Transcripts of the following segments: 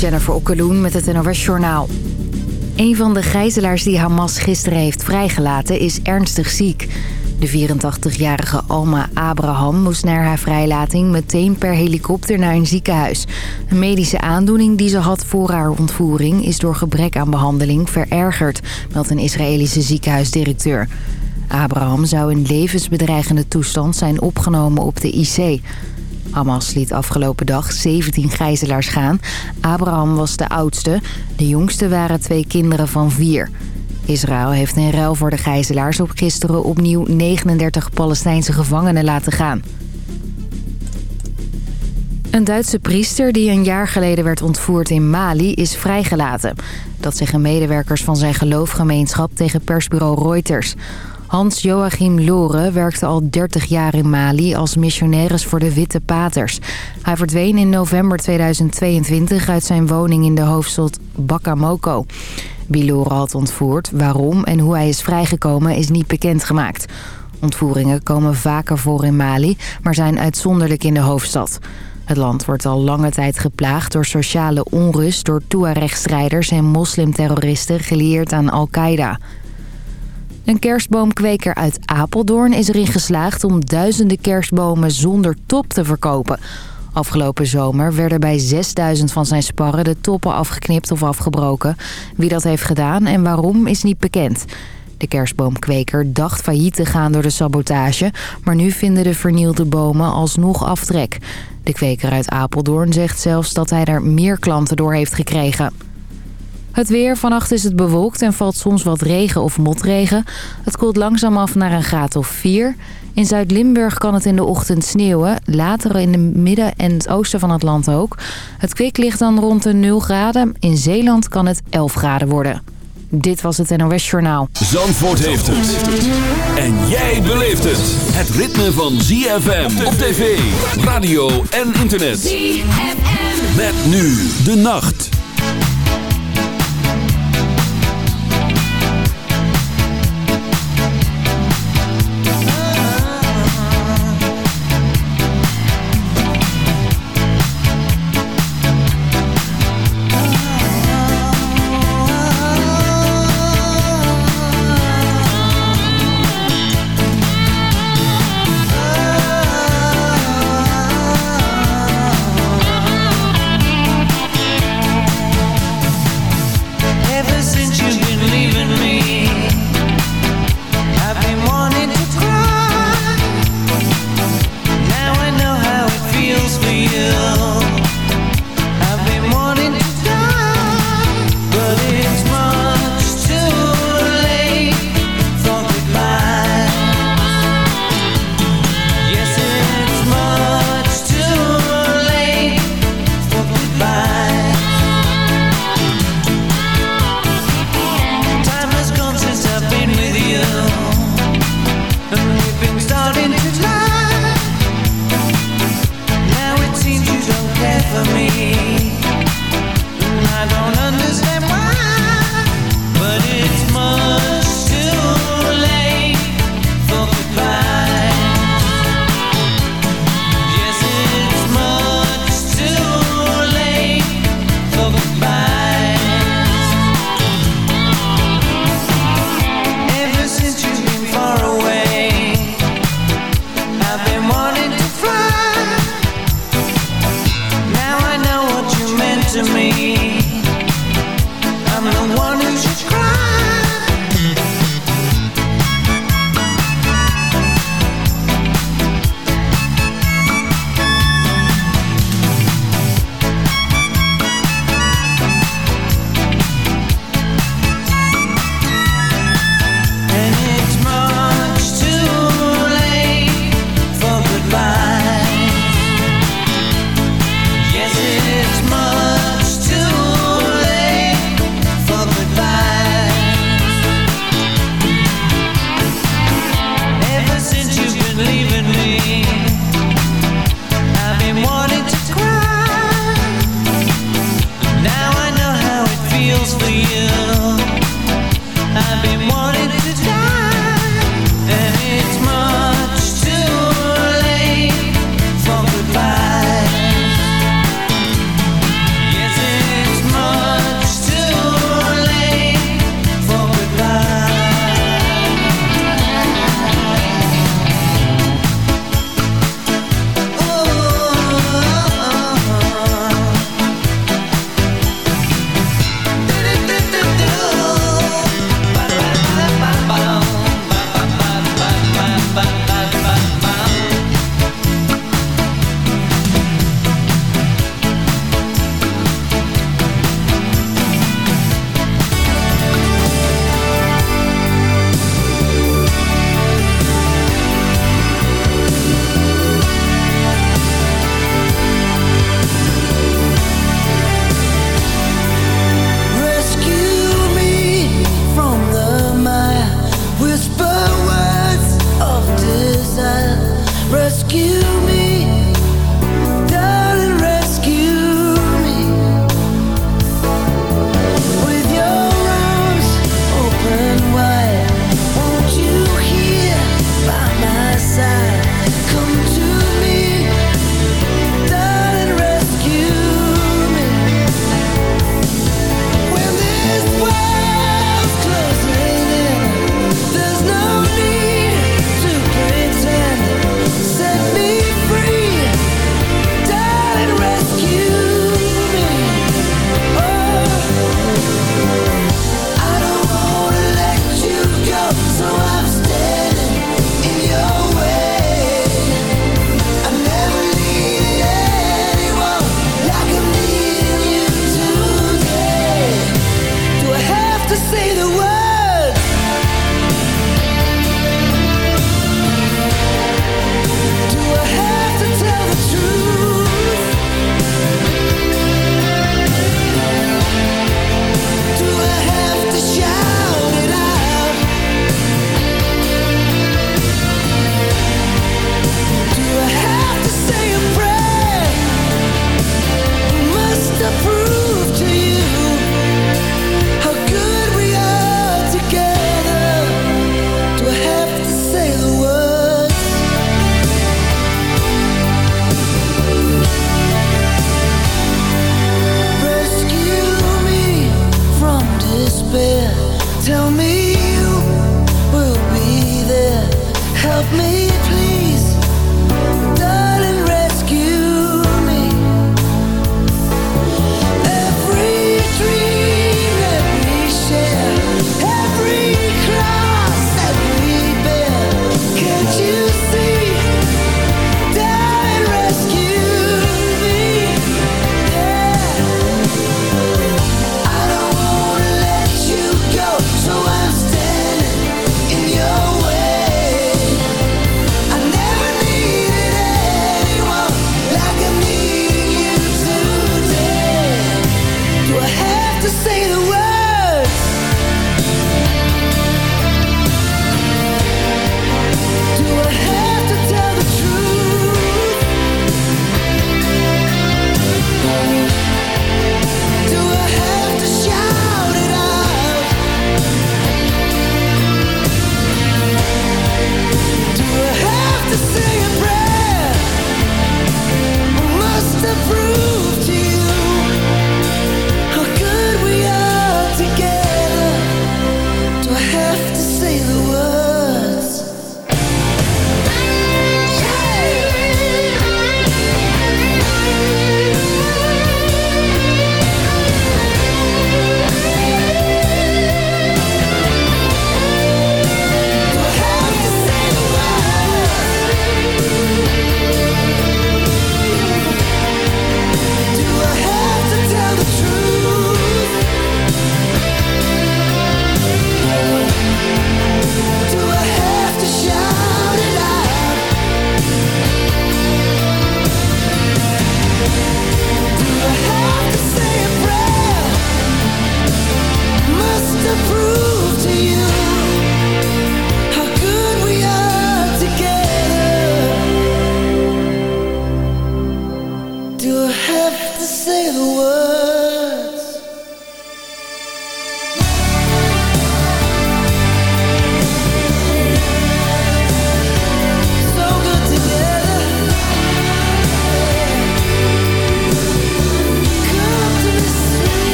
Jennifer Okkeloen met het NOS Journaal. Een van de gijzelaars die Hamas gisteren heeft vrijgelaten is ernstig ziek. De 84-jarige Alma Abraham moest naar haar vrijlating meteen per helikopter naar een ziekenhuis. Een medische aandoening die ze had voor haar ontvoering is door gebrek aan behandeling verergerd, meldt een Israëlische ziekenhuisdirecteur. Abraham zou in levensbedreigende toestand zijn opgenomen op de IC. Hamas liet afgelopen dag 17 gijzelaars gaan. Abraham was de oudste. De jongste waren twee kinderen van vier. Israël heeft in ruil voor de gijzelaars op gisteren opnieuw 39 Palestijnse gevangenen laten gaan. Een Duitse priester die een jaar geleden werd ontvoerd in Mali is vrijgelaten. Dat zeggen medewerkers van zijn geloofgemeenschap tegen persbureau Reuters. Hans-Joachim Loren werkte al 30 jaar in Mali als missionaris voor de Witte Paters. Hij verdween in november 2022 uit zijn woning in de hoofdstad Bakamoko. Wie Loren had ontvoerd, waarom en hoe hij is vrijgekomen is niet bekendgemaakt. Ontvoeringen komen vaker voor in Mali, maar zijn uitzonderlijk in de hoofdstad. Het land wordt al lange tijd geplaagd door sociale onrust... door Tuareg-strijders en moslimterroristen gelieerd aan Al-Qaeda. Een kerstboomkweker uit Apeldoorn is erin geslaagd om duizenden kerstbomen zonder top te verkopen. Afgelopen zomer werden bij 6000 van zijn sparren de toppen afgeknipt of afgebroken. Wie dat heeft gedaan en waarom is niet bekend. De kerstboomkweker dacht failliet te gaan door de sabotage... maar nu vinden de vernielde bomen alsnog aftrek. De kweker uit Apeldoorn zegt zelfs dat hij er meer klanten door heeft gekregen. Het weer. Vannacht is het bewolkt en valt soms wat regen of motregen. Het koelt langzaam af naar een graad of 4. In Zuid-Limburg kan het in de ochtend sneeuwen. Later in het midden en het oosten van het land ook. Het kwik ligt dan rond de 0 graden. In Zeeland kan het 11 graden worden. Dit was het NOS Journaal. Zandvoort heeft het. En jij beleeft het. Het ritme van ZFM op tv, radio en internet. ZFM. Met nu de nacht.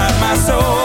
inside my soul.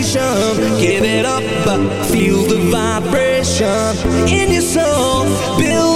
Give it up, feel the vibration In your soul, build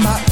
my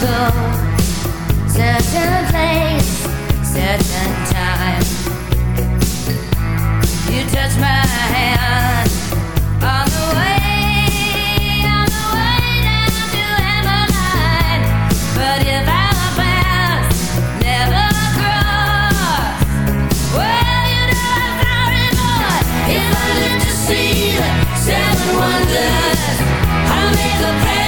go. Certain place, certain time. You touch my hand on the way, on the way down to. But if I See the seven wonders. I make a prayer.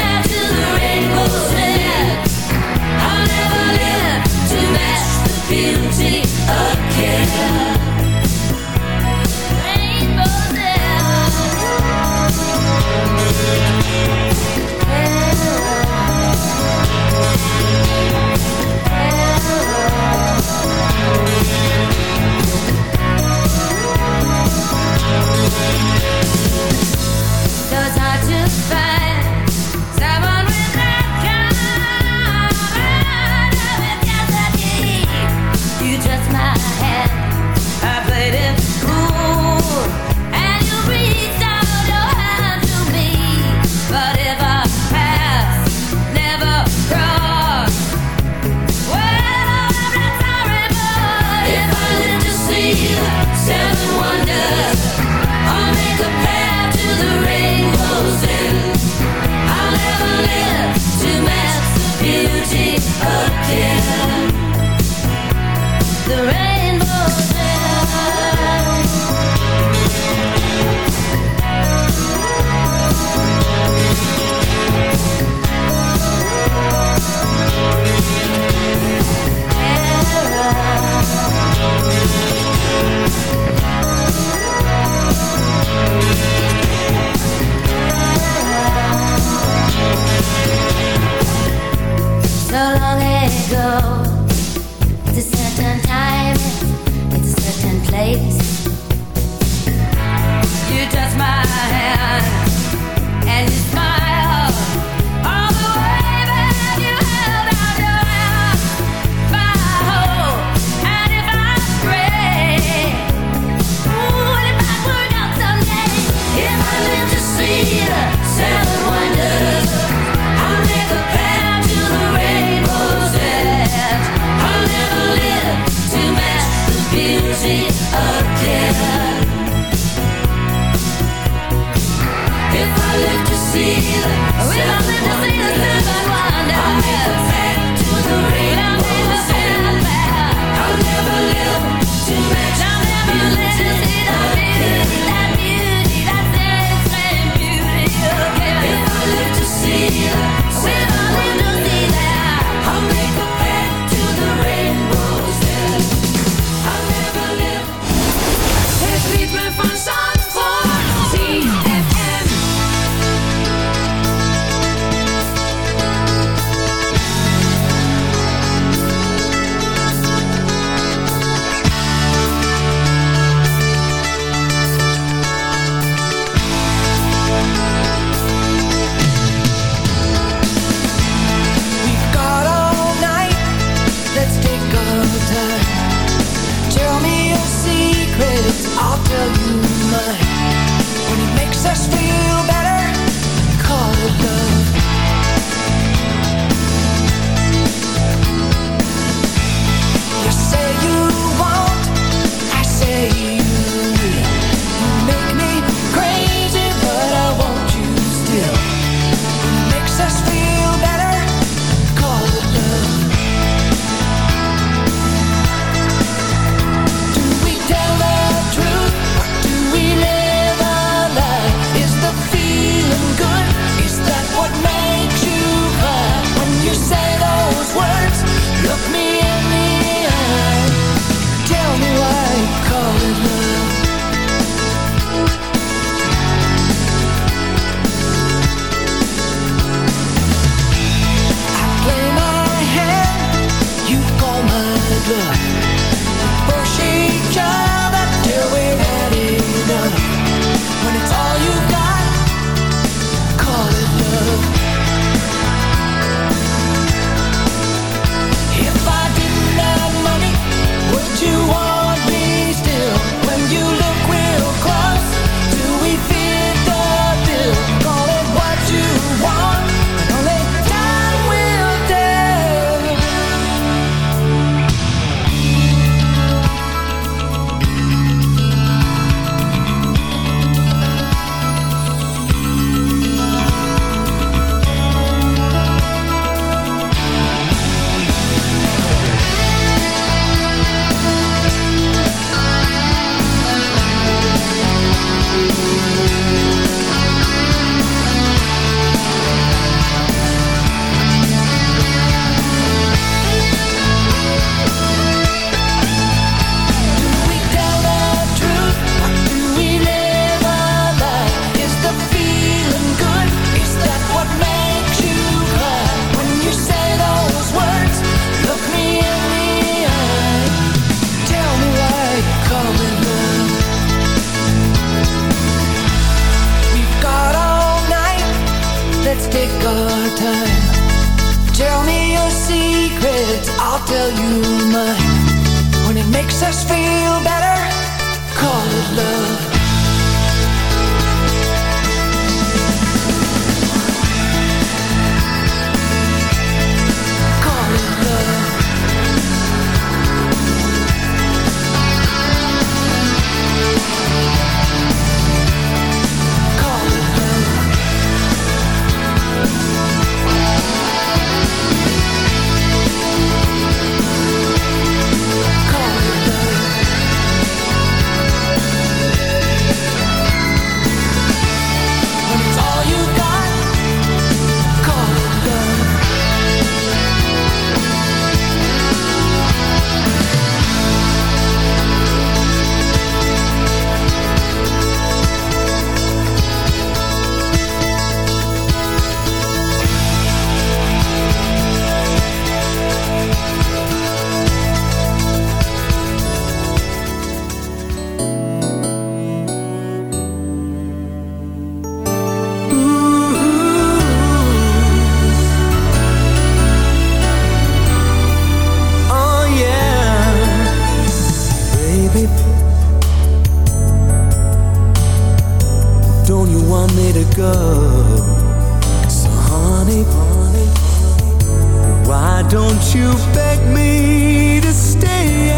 go. So, honey, honey, why don't you beg me to stay?